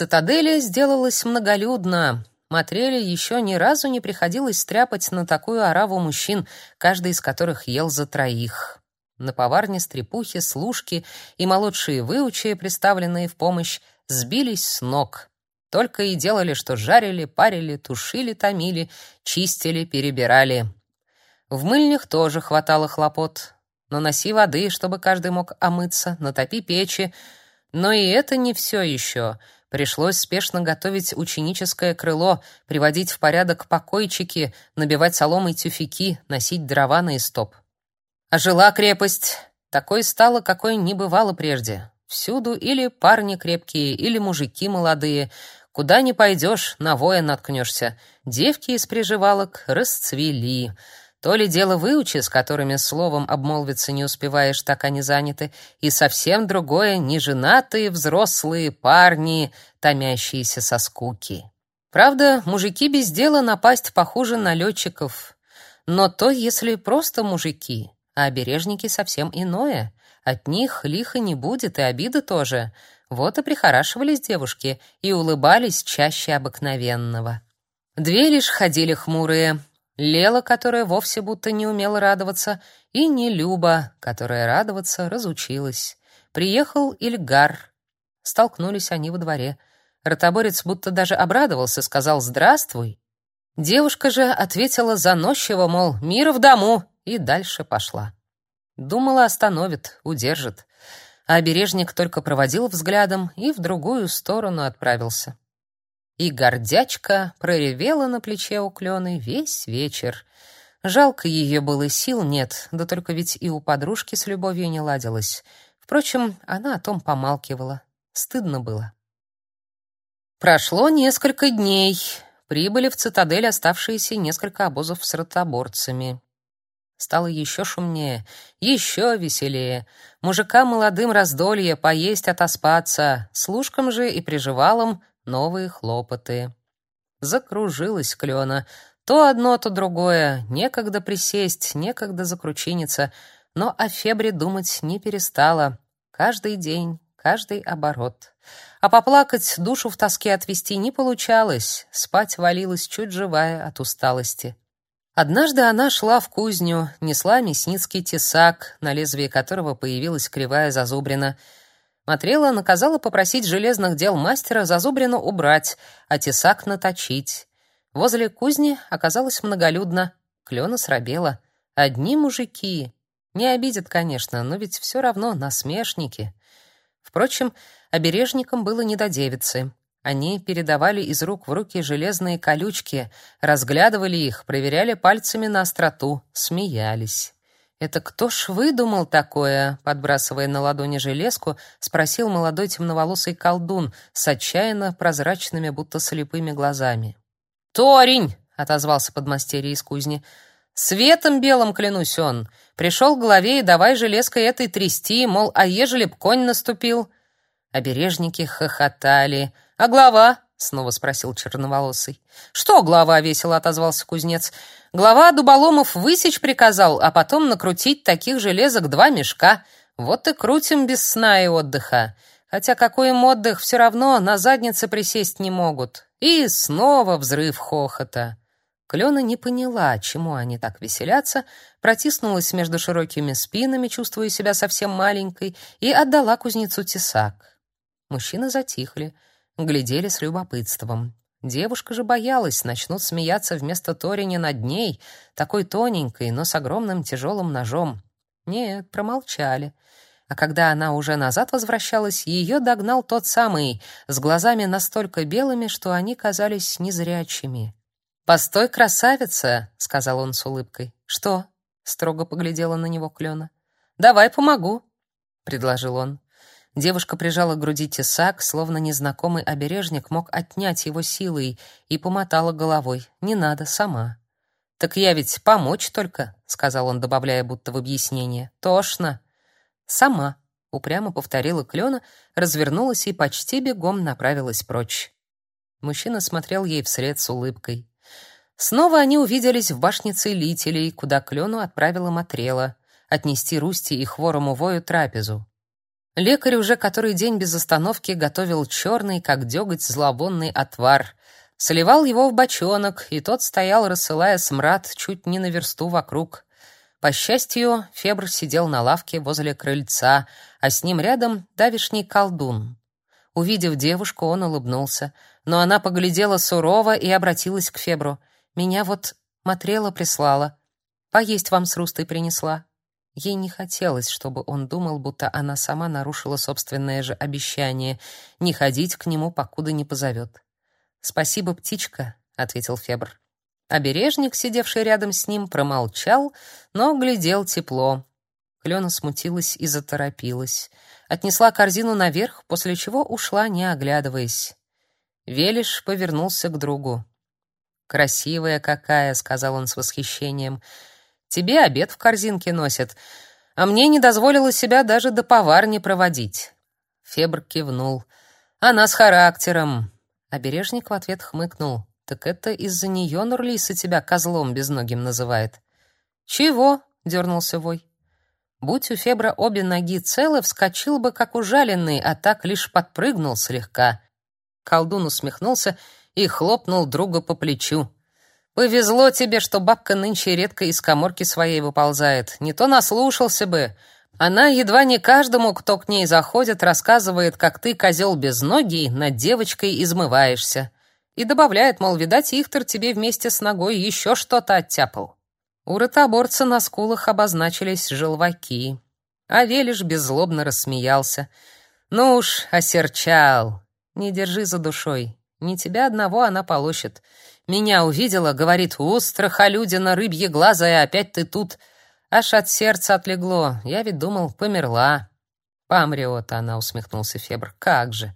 цитадели сделалось многолюдно. Матреле еще ни разу не приходилось стряпать на такую ораву мужчин, каждый из которых ел за троих. На поварне стрепухи, служки и молодшие выучи, представленные в помощь, сбились с ног. Только и делали, что жарили, парили, тушили, томили, чистили, перебирали. В мыльнях тоже хватало хлопот. Наноси воды, чтобы каждый мог омыться, натопи печи. Но и это не все еще. Пришлось спешно готовить ученическое крыло, приводить в порядок покойчики, набивать соломой тюфяки, носить дрова на истоп. А жила крепость. Такой стала, какой не бывало прежде. Всюду или парни крепкие, или мужики молодые. Куда ни пойдешь, на воя наткнешься. Девки из приживалок расцвели. То ли дело выучи, с которыми словом обмолвиться не успеваешь, так они заняты, и совсем другое — неженатые взрослые парни, томящиеся со скуки. Правда, мужики без дела напасть похуже на летчиков. Но то, если просто мужики, а обережники совсем иное. От них лихо не будет и обиды тоже. Вот и прихорашивались девушки и улыбались чаще обыкновенного. Две лишь ходили хмурые. Лела, которая вовсе будто не умела радоваться, и не Люба, которая радоваться разучилась. Приехал Ильгар. Столкнулись они во дворе. Ротоборец будто даже обрадовался, сказал «Здравствуй». Девушка же ответила заносчиво, мол, мир в дому, и дальше пошла. Думала, остановит, удержит. А обережник только проводил взглядом и в другую сторону отправился и гордячка проревела на плече у Клены весь вечер. Жалко ее было, сил нет, да только ведь и у подружки с любовью не ладилось. Впрочем, она о том помалкивала. Стыдно было. Прошло несколько дней. Прибыли в цитадель оставшиеся несколько обозов с ротоборцами. Стало еще шумнее, еще веселее. Мужикам молодым раздолье, поесть, отоспаться. Служкам же и приживалам новые хлопоты. Закружилась клена. То одно, то другое. Некогда присесть, некогда закручиниться. Но о Фебре думать не перестала. Каждый день, каждый оборот. А поплакать, душу в тоске отвести не получалось. Спать валилась чуть живая от усталости. Однажды она шла в кузню, несла мясницкий тесак, на лезвии которого появилась кривая зазубрина — Матрела наказала попросить железных дел мастера зазубрину убрать, а тесак наточить. Возле кузни оказалось многолюдно. Клена срабела. Одни мужики. Не обидят, конечно, но ведь все равно насмешники. Впрочем, обережникам было не до девицы. Они передавали из рук в руки железные колючки, разглядывали их, проверяли пальцами на остроту, смеялись. «Это кто ж выдумал такое?» Подбрасывая на ладони железку, спросил молодой темноволосый колдун с отчаянно прозрачными, будто слепыми глазами. «Торень!» — отозвался подмастерье из кузни. «Светом белым клянусь он. Пришел к главе и давай железкой этой трясти, мол, а ежели б конь наступил?» Обережники хохотали. «А глава?» — снова спросил черноволосый. «Что глава?» — весело отозвался кузнец. «Глава дуболомов высечь приказал, а потом накрутить таких железок два мешка. Вот и крутим без сна и отдыха. Хотя какой им отдых, все равно на заднице присесть не могут». И снова взрыв хохота. Клена не поняла, чему они так веселятся, протиснулась между широкими спинами, чувствуя себя совсем маленькой, и отдала кузнецу тесак. Мужчины затихли глядели с любопытством. Девушка же боялась, начнут смеяться вместо Ториня над ней, такой тоненькой, но с огромным тяжелым ножом. Нет, промолчали. А когда она уже назад возвращалась, ее догнал тот самый, с глазами настолько белыми, что они казались незрячими. «Постой, красавица!» — сказал он с улыбкой. «Что?» — строго поглядела на него Клена. «Давай помогу», — предложил он. Девушка прижала к груди тесак, словно незнакомый обережник мог отнять его силой, и помотала головой. «Не надо, сама». «Так я ведь помочь только», — сказал он, добавляя будто в объяснение. «Тошно». «Сама», — упрямо повторила Клена, развернулась и почти бегом направилась прочь. Мужчина смотрел ей вслед с улыбкой. Снова они увиделись в башне целителей, куда Клену отправила Матрела отнести Русти и хворому вою трапезу. Лекарь уже который день без остановки готовил черный, как деготь, зловонный отвар. Сливал его в бочонок, и тот стоял, рассылая смрад чуть не на версту вокруг. По счастью, Фебр сидел на лавке возле крыльца, а с ним рядом давишний колдун. Увидев девушку, он улыбнулся, но она поглядела сурово и обратилась к Фебру. «Меня вот Матрела прислала. Поесть вам с Рустой принесла». Ей не хотелось, чтобы он думал, будто она сама нарушила собственное же обещание не ходить к нему, покуда не позовет. «Спасибо, птичка», — ответил Фебр. Обережник, сидевший рядом с ним, промолчал, но глядел тепло. Клена смутилась и заторопилась. Отнесла корзину наверх, после чего ушла, не оглядываясь. Велиш повернулся к другу. «Красивая какая», — сказал он с восхищением. Тебе обед в корзинке носят, а мне не дозволила себя даже до поварни проводить. Фебр кивнул. Она с характером. Обережник в ответ хмыкнул. Так это из-за нее Нурлиса тебя козлом безногим называет. Чего? дернулся Вой. Будь у Фебра обе ноги целы, вскочил бы как ужаленный, а так лишь подпрыгнул слегка. Колдун усмехнулся и хлопнул друга по плечу. Повезло тебе, что бабка нынче редко из каморки своей выползает. Не то наслушался бы. Она едва не каждому, кто к ней заходит, рассказывает, как ты, козел без ноги, над девочкой измываешься. И добавляет, мол, видать, Ихтер тебе вместе с ногой еще что-то оттяпал. У ротоборца на скулах обозначились желваки. А Велиш беззлобно рассмеялся. «Ну уж, осерчал. Не держи за душой. Не тебя одного она полощет. Меня увидела, говорит, «Устраха, людина, рыбье глаза, и опять ты тут». Аж от сердца отлегло. Я ведь думал, померла. Помрет она, усмехнулся Фебр. Как же.